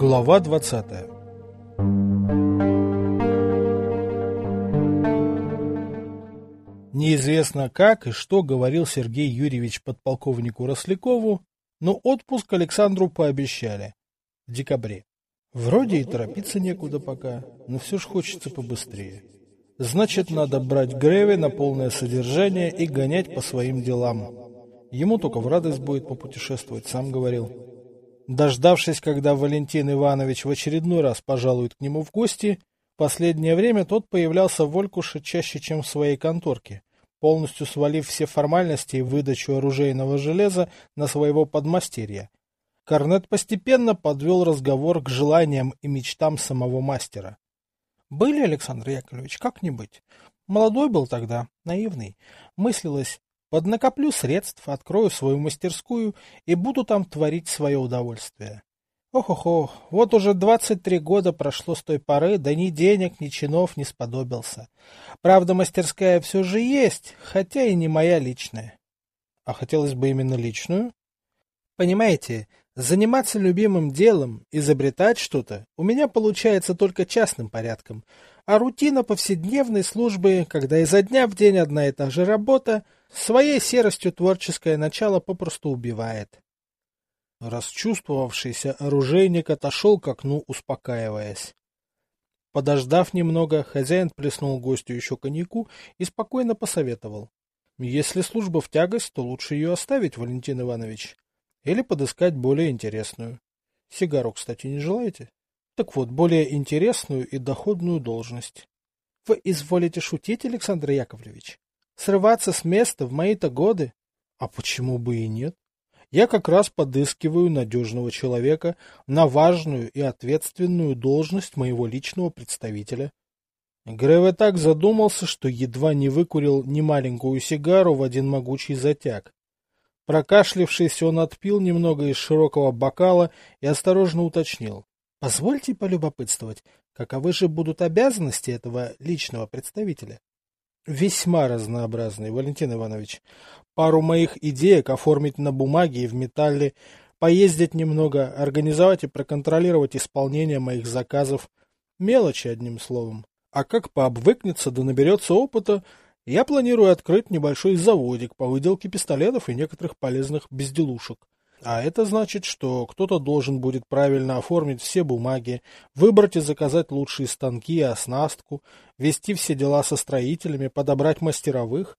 Глава 20 Неизвестно как и что говорил Сергей Юрьевич подполковнику Рослякову, но отпуск Александру пообещали. В декабре. Вроде и торопиться некуда пока, но все ж хочется побыстрее. Значит, надо брать Греви на полное содержание и гонять по своим делам. Ему только в радость будет попутешествовать, сам говорил. Дождавшись, когда Валентин Иванович в очередной раз пожалует к нему в гости, последнее время тот появлялся в Олькуше чаще, чем в своей конторке, полностью свалив все формальности и выдачу оружейного железа на своего подмастерья. Корнет постепенно подвел разговор к желаниям и мечтам самого мастера. Были, Александр Яковлевич, как-нибудь. Молодой был тогда, наивный. Мыслилось, поднакоплю средств, открою свою мастерскую и буду там творить свое удовольствие. Ох-охо, вот уже двадцать три года прошло с той поры, да ни денег, ни чинов не сподобился. Правда, мастерская все же есть, хотя и не моя личная. А хотелось бы именно личную? Понимаете, Заниматься любимым делом, изобретать что-то у меня получается только частным порядком, а рутина повседневной службы, когда изо дня в день одна и та же работа, своей серостью творческое начало попросту убивает. Расчувствовавшийся оружейник отошел к окну, успокаиваясь. Подождав немного, хозяин плеснул гостю еще коньяку и спокойно посоветовал. Если служба в тягость, то лучше ее оставить, Валентин Иванович. Или подыскать более интересную. Сигару, кстати, не желаете? Так вот, более интересную и доходную должность. Вы изволите шутить, Александр Яковлевич? Срываться с места в мои-то годы? А почему бы и нет? Я как раз подыскиваю надежного человека на важную и ответственную должность моего личного представителя. Греве так задумался, что едва не выкурил немаленькую сигару в один могучий затяг. Прокашлившись, он отпил немного из широкого бокала и осторожно уточнил. — Позвольте полюбопытствовать, каковы же будут обязанности этого личного представителя? — Весьма разнообразные, Валентин Иванович. Пару моих идеек оформить на бумаге и в металле, поездить немного, организовать и проконтролировать исполнение моих заказов. Мелочи, одним словом. А как пообвыкнется да наберется опыта, я планирую открыть небольшой заводик по выделке пистолетов и некоторых полезных безделушек. А это значит, что кто-то должен будет правильно оформить все бумаги, выбрать и заказать лучшие станки и оснастку, вести все дела со строителями, подобрать мастеровых.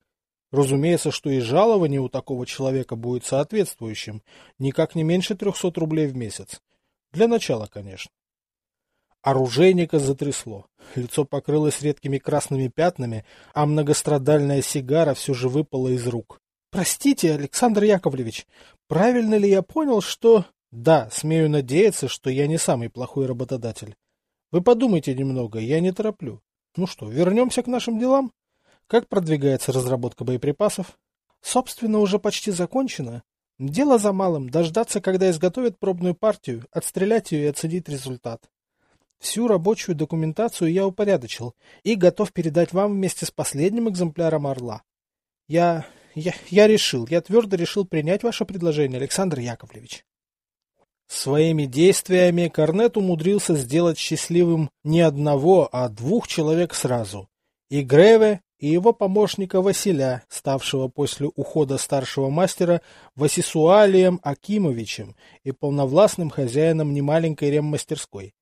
Разумеется, что и жалование у такого человека будет соответствующим, никак не меньше 300 рублей в месяц. Для начала, конечно. Оружейника затрясло. Лицо покрылось редкими красными пятнами, а многострадальная сигара все же выпала из рук. «Простите, Александр Яковлевич, правильно ли я понял, что...» «Да, смею надеяться, что я не самый плохой работодатель. Вы подумайте немного, я не тороплю. Ну что, вернемся к нашим делам? Как продвигается разработка боеприпасов?» «Собственно, уже почти закончено. Дело за малым — дождаться, когда изготовят пробную партию, отстрелять ее и оценить результат. Всю рабочую документацию я упорядочил и готов передать вам вместе с последним экземпляром «Орла». Я... я... я решил, я твердо решил принять ваше предложение, Александр Яковлевич. Своими действиями Корнет умудрился сделать счастливым не одного, а двух человек сразу. И Греве, и его помощника Василя, ставшего после ухода старшего мастера Васисуалием Акимовичем и полновластным хозяином немаленькой реммастерской.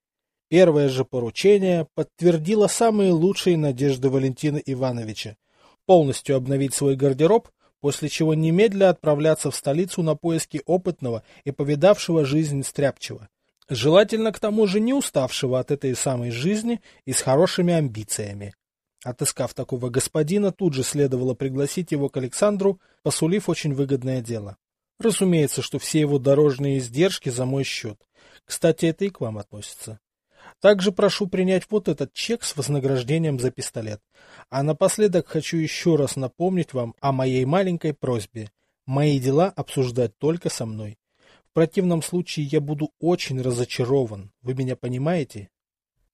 Первое же поручение подтвердило самые лучшие надежды Валентина Ивановича – полностью обновить свой гардероб, после чего немедля отправляться в столицу на поиски опытного и повидавшего жизнь стряпчего. Желательно к тому же не уставшего от этой самой жизни и с хорошими амбициями. Отыскав такого господина, тут же следовало пригласить его к Александру, посулив очень выгодное дело. Разумеется, что все его дорожные издержки за мой счет. Кстати, это и к вам относится. Также прошу принять вот этот чек с вознаграждением за пистолет. А напоследок хочу еще раз напомнить вам о моей маленькой просьбе. Мои дела обсуждать только со мной. В противном случае я буду очень разочарован. Вы меня понимаете?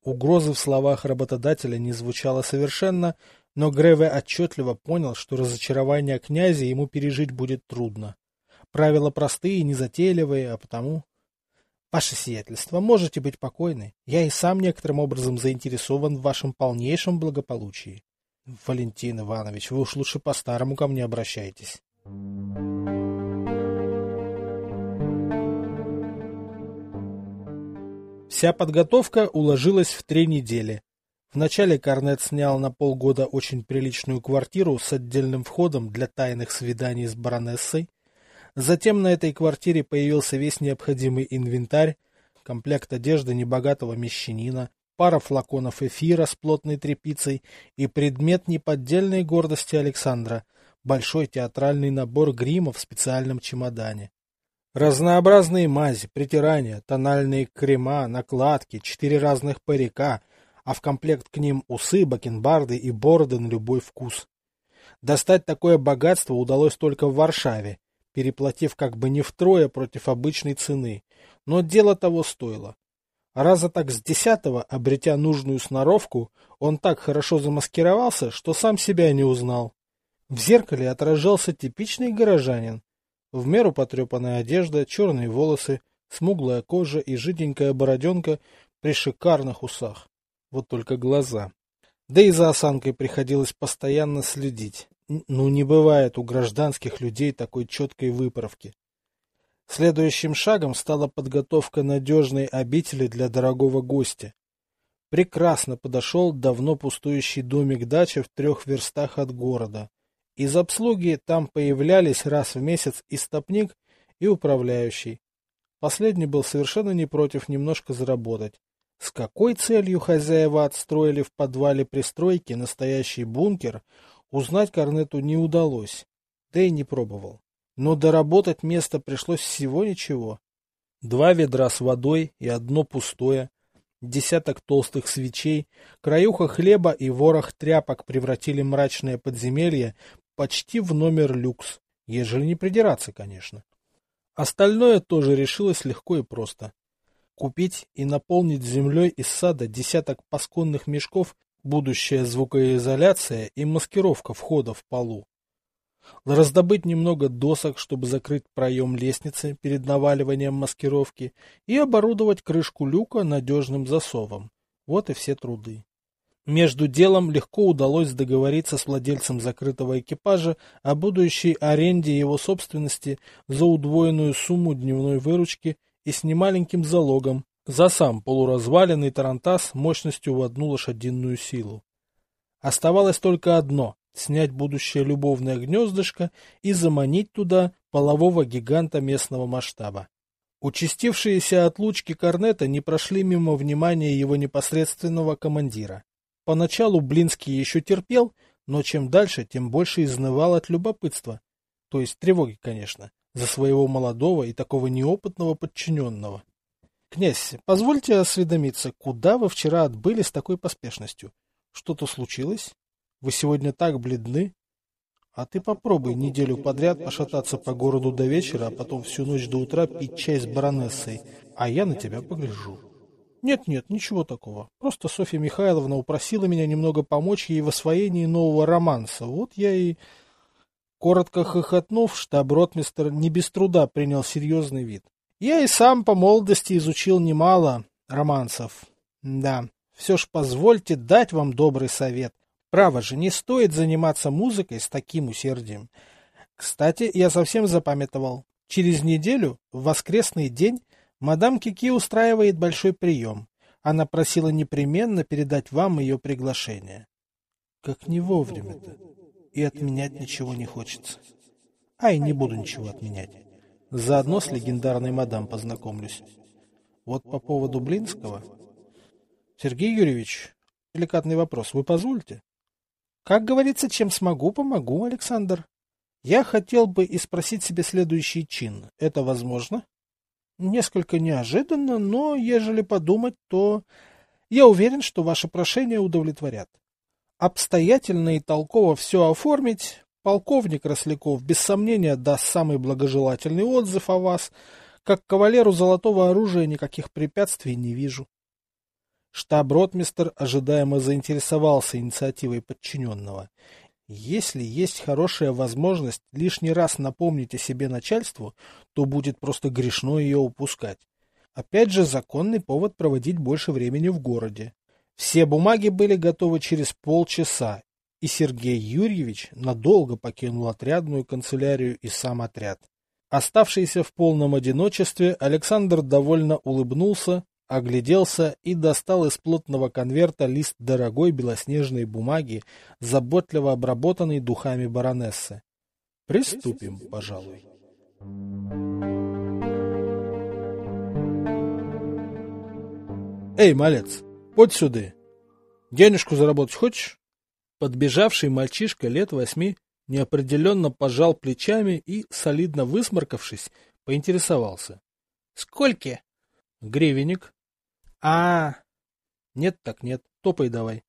Угрозы в словах работодателя не звучало совершенно, но Греве отчетливо понял, что разочарование князя ему пережить будет трудно. Правила простые незатейливые, а потому... Ваше сиятельство, можете быть покойны. Я и сам некоторым образом заинтересован в вашем полнейшем благополучии. Валентин Иванович, вы уж лучше по-старому ко мне обращайтесь. Вся подготовка уложилась в три недели. Вначале Корнет снял на полгода очень приличную квартиру с отдельным входом для тайных свиданий с баронессой. Затем на этой квартире появился весь необходимый инвентарь, комплект одежды небогатого мещанина, пара флаконов эфира с плотной тряпицей и предмет неподдельной гордости Александра – большой театральный набор грима в специальном чемодане. Разнообразные мази, притирания, тональные крема, накладки, четыре разных парика, а в комплект к ним усы, бакенбарды и бороды на любой вкус. Достать такое богатство удалось только в Варшаве, переплатив как бы не втрое против обычной цены, но дело того стоило. Раза так с десятого, обретя нужную сноровку, он так хорошо замаскировался, что сам себя не узнал. В зеркале отражался типичный горожанин. В меру потрепанная одежда, черные волосы, смуглая кожа и жиденькая бороденка при шикарных усах. Вот только глаза. Да и за осанкой приходилось постоянно следить. Ну, не бывает у гражданских людей такой четкой выправки. Следующим шагом стала подготовка надежной обители для дорогого гостя. Прекрасно подошел давно пустующий домик-дача в трех верстах от города. Из обслуги там появлялись раз в месяц истопник и управляющий. Последний был совершенно не против немножко заработать. С какой целью хозяева отстроили в подвале пристройки настоящий бункер, узнать Корнету не удалось, да и не пробовал. Но доработать место пришлось всего ничего. Два ведра с водой и одно пустое, десяток толстых свечей, краюха хлеба и ворох тряпок превратили мрачное подземелье почти в номер люкс, ежели не придираться, конечно. Остальное тоже решилось легко и просто. Купить и наполнить землей из сада десяток пасконных мешков, будущая звукоизоляция и маскировка входа в полу раздобыть немного досок, чтобы закрыть проем лестницы перед наваливанием маскировки, и оборудовать крышку люка надежным засовом. Вот и все труды. Между делом легко удалось договориться с владельцем закрытого экипажа о будущей аренде его собственности за удвоенную сумму дневной выручки и с немаленьким залогом за сам полуразваленный тарантас мощностью в одну лошадиную силу. Оставалось только одно снять будущее любовное гнездышко и заманить туда полового гиганта местного масштаба. Участившиеся отлучки Корнета не прошли мимо внимания его непосредственного командира. Поначалу Блинский еще терпел, но чем дальше, тем больше изнывал от любопытства. То есть тревоги, конечно, за своего молодого и такого неопытного подчиненного. «Князь, позвольте осведомиться, куда вы вчера отбыли с такой поспешностью? Что-то случилось?» Вы сегодня так бледны. А ты попробуй неделю подряд пошататься по городу до вечера, а потом всю ночь до утра пить чай с баронессой, а я на тебя погляжу. Нет-нет, ничего такого. Просто Софья Михайловна упросила меня немного помочь ей в освоении нового романса. Вот я и... Коротко хохотнув, штаб-ротмистер не без труда принял серьезный вид. Я и сам по молодости изучил немало романсов. Да, все ж позвольте дать вам добрый совет. Право же, не стоит заниматься музыкой с таким усердием. Кстати, я совсем запамятовал. Через неделю, в воскресный день, мадам Кики устраивает большой прием. Она просила непременно передать вам ее приглашение. Как не вовремя-то. И отменять ничего не хочется. Ай, не буду ничего отменять. Заодно с легендарной мадам познакомлюсь. Вот по поводу Блинского. Сергей Юрьевич, деликатный вопрос, вы позволите? Как говорится, чем смогу, помогу, Александр. Я хотел бы и спросить себе следующий чин. Это возможно? Несколько неожиданно, но ежели подумать, то я уверен, что ваше прошение удовлетворят. Обстоятельно и толково все оформить, полковник Росляков без сомнения даст самый благожелательный отзыв о вас. Как кавалеру золотого оружия никаких препятствий не вижу. Штаб-ротмистр ожидаемо заинтересовался инициативой подчиненного. Если есть хорошая возможность лишний раз напомнить о себе начальству, то будет просто грешно ее упускать. Опять же, законный повод проводить больше времени в городе. Все бумаги были готовы через полчаса, и Сергей Юрьевич надолго покинул отрядную канцелярию и сам отряд. Оставшийся в полном одиночестве, Александр довольно улыбнулся, огляделся и достал из плотного конверта лист дорогой белоснежной бумаги, заботливо обработанный духами баронессы. Приступим, пожалуй. Эй, малец, подь сюда. Денежку заработать хочешь? Подбежавший мальчишка лет восьми неопределенно пожал плечами и, солидно высморкавшись, поинтересовался. — Сколько? — Гривенник. — А, нет так нет, топай давай.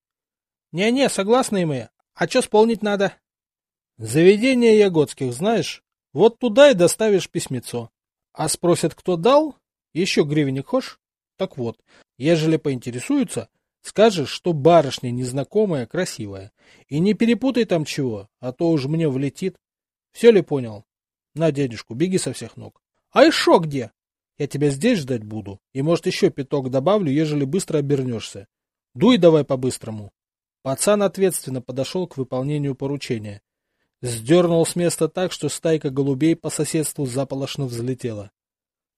Не, — Не-не, согласны мы. А что сполнить надо? — Заведение Ягодских знаешь? Вот туда и доставишь письмецо. А спросят, кто дал? Еще гривенник хочешь? Так вот, ежели поинтересуются, скажешь, что барышня незнакомая, красивая. И не перепутай там чего, а то уж мне влетит. Все ли понял? На, дядюшку, беги со всех ног. А еще где? Я тебя здесь ждать буду, и, может, еще пяток добавлю, ежели быстро обернешься. Дуй давай по-быстрому. Пацан ответственно подошел к выполнению поручения. Сдернул с места так, что стайка голубей по соседству заполошно взлетела.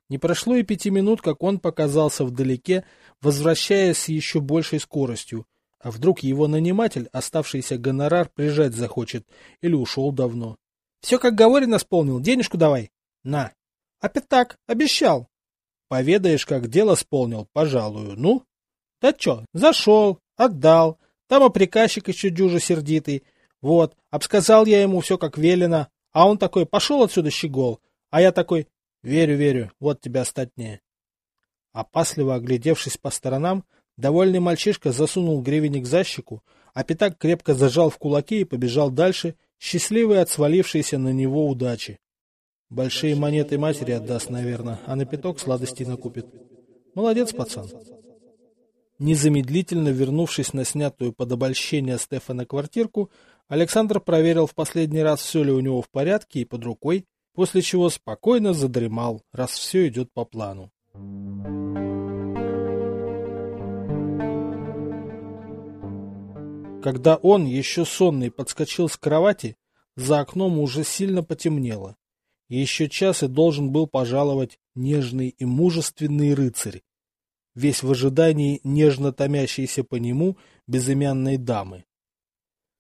Не прошло и пяти минут, как он показался вдалеке, возвращаясь с еще большей скоростью. А вдруг его наниматель, оставшийся гонорар, прижать захочет или ушел давно. — Все, как говорено, исполнил. Денежку давай. — На. — Опять так. Обещал. — Поведаешь, как дело исполнил, пожалую. Ну? — Да че, зашел, отдал. Там и приказчик еще дюжа сердитый. Вот, обсказал я ему все как велено. А он такой, пошел отсюда, щегол. А я такой, Верю, верю, вот тебя статнее. Опасливо оглядевшись по сторонам, довольный мальчишка засунул гривенник за щеку, а пятак крепко зажал в кулаки и побежал дальше, счастливый от свалившейся на него удачи. Большие монеты матери отдаст, наверное, а на пяток сладостей накупит. Молодец, пацан. Незамедлительно вернувшись на снятую под обольщение Стефана квартирку, Александр проверил в последний раз, все ли у него в порядке и под рукой, после чего спокойно задремал, раз все идет по плану. Когда он, еще сонный, подскочил с кровати, за окном уже сильно потемнело. Еще час и должен был пожаловать нежный и мужественный рыцарь, весь в ожидании нежно томящейся по нему безымянной дамы.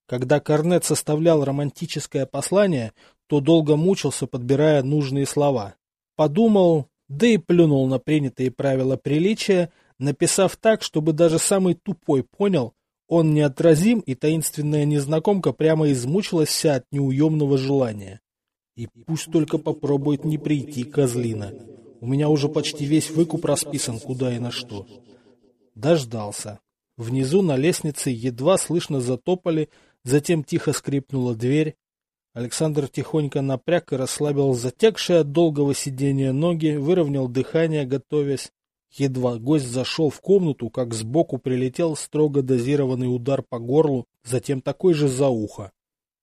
Когда Корнет составлял романтическое послание, то долго мучился, подбирая нужные слова. Подумал, да и плюнул на принятые правила приличия, написав так, чтобы даже самый тупой понял, он неотразим, и таинственная незнакомка прямо измучилась вся от неуемного желания. И пусть только попробует не прийти, козлина. У меня уже почти весь выкуп расписан, куда и на что. Дождался. Внизу на лестнице едва слышно затопали, затем тихо скрипнула дверь, Александр тихонько напряг и расслабил затекшие от долгого сидения ноги, выровнял дыхание, готовясь. Едва гость зашел в комнату, как сбоку прилетел строго дозированный удар по горлу, затем такой же за ухо.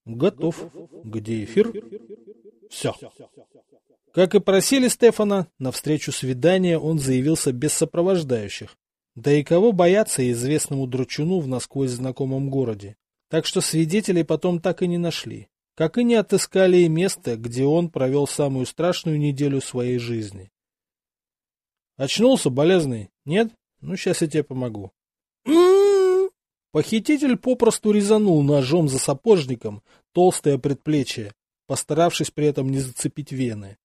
Готов. Где эфир? Все. Как и просили Стефана, на встречу свидания он заявился без сопровождающих. Да и кого бояться известному дручуну в насквозь знакомом городе. Так что свидетелей потом так и не нашли как и не отыскали и место, где он провел самую страшную неделю своей жизни. Очнулся, болезный? Нет? Ну, сейчас я тебе помогу. Похититель попросту резанул ножом за сапожником толстое предплечье, постаравшись при этом не зацепить вены.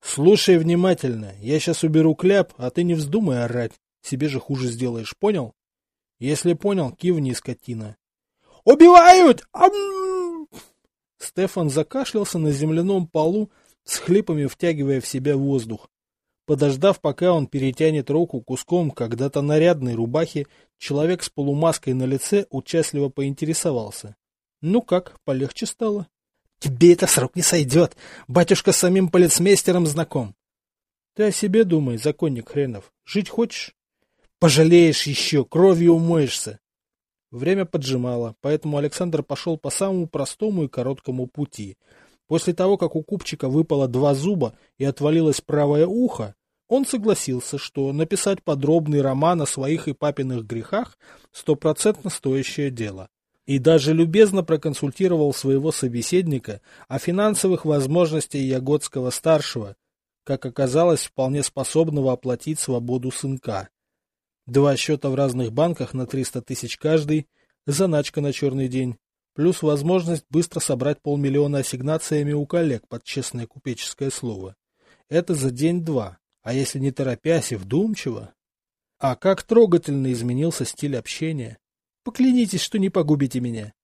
Слушай внимательно, я сейчас уберу кляп, а ты не вздумай орать, себе же хуже сделаешь, понял? Если понял, кивни, скотина. Убивают! Ам! Стефан закашлялся на земляном полу, с хлипами втягивая в себя воздух. Подождав, пока он перетянет руку куском когда-то нарядной рубахи, человек с полумаской на лице участливо поинтересовался. — Ну как, полегче стало? — Тебе это срок не сойдет. Батюшка с самим полицмейстером знаком. — Ты о себе думай, законник хренов. Жить хочешь? — Пожалеешь еще, кровью умоешься. Время поджимало, поэтому Александр пошел по самому простому и короткому пути. После того, как у купчика выпало два зуба и отвалилось правое ухо, он согласился, что написать подробный роман о своих и папиных грехах – стопроцентно стоящее дело. И даже любезно проконсультировал своего собеседника о финансовых возможностях Ягодского-старшего, как оказалось, вполне способного оплатить свободу сынка. Два счета в разных банках на 300 тысяч каждый, заначка на черный день, плюс возможность быстро собрать полмиллиона ассигнациями у коллег под честное купеческое слово. Это за день-два, а если не торопясь и вдумчиво? А как трогательно изменился стиль общения. Поклянитесь, что не погубите меня.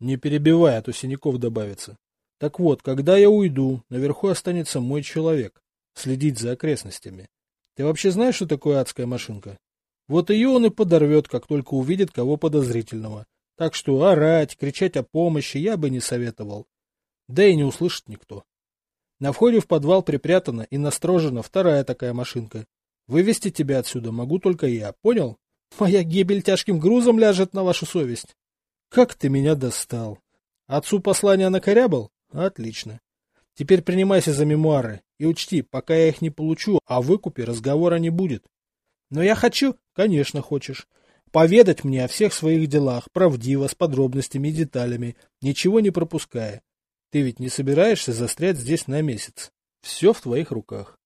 Не перебивай, а то синяков добавится. Так вот, когда я уйду, наверху останется мой человек. Следить за окрестностями. Ты вообще знаешь, что такое адская машинка? Вот ее он и подорвет, как только увидит кого подозрительного. Так что орать, кричать о помощи я бы не советовал. Да и не услышит никто. На входе в подвал припрятана и настрожена вторая такая машинка. Вывести тебя отсюда могу только я, понял? Моя гибель тяжким грузом ляжет на вашу совесть. Как ты меня достал. Отцу послание накорябал? Отлично. Теперь принимайся за мемуары и учти, пока я их не получу, о выкупе разговора не будет. Но я хочу... Конечно, хочешь. Поведать мне о всех своих делах, правдиво, с подробностями и деталями, ничего не пропуская. Ты ведь не собираешься застрять здесь на месяц. Все в твоих руках.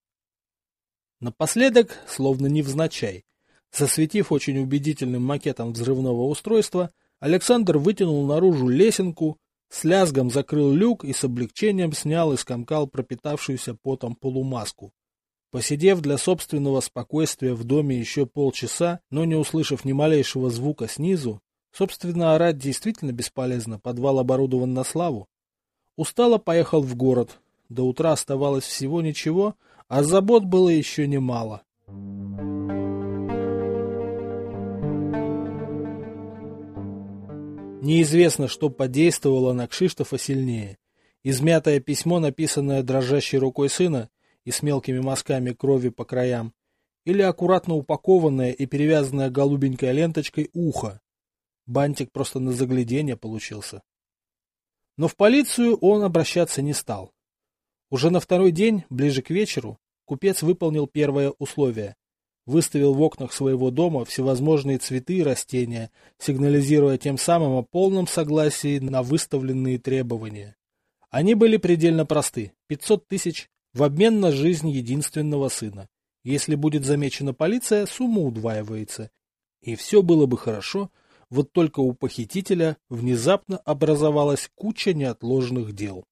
Напоследок, словно невзначай, засветив очень убедительным макетом взрывного устройства, Александр вытянул наружу лесенку, с лязгом закрыл люк и с облегчением снял и скомкал пропитавшуюся потом полумаску. Посидев для собственного спокойствия в доме еще полчаса, но не услышав ни малейшего звука снизу, собственно, орать действительно бесполезно, подвал оборудован на славу, Устало поехал в город. До утра оставалось всего ничего, а забот было еще немало. Неизвестно, что подействовало на Кшиштофа сильнее. Измятое письмо, написанное дрожащей рукой сына и с мелкими мазками крови по краям, или аккуратно упакованное и перевязанное голубенькой ленточкой ухо. Бантик просто на заглядение получился. Но в полицию он обращаться не стал. Уже на второй день, ближе к вечеру, купец выполнил первое условие. Выставил в окнах своего дома всевозможные цветы и растения, сигнализируя тем самым о полном согласии на выставленные требования. Они были предельно просты – 500 тысяч в обмен на жизнь единственного сына. Если будет замечена полиция, сумма удваивается. И все было бы хорошо, вот только у похитителя внезапно образовалась куча неотложных дел.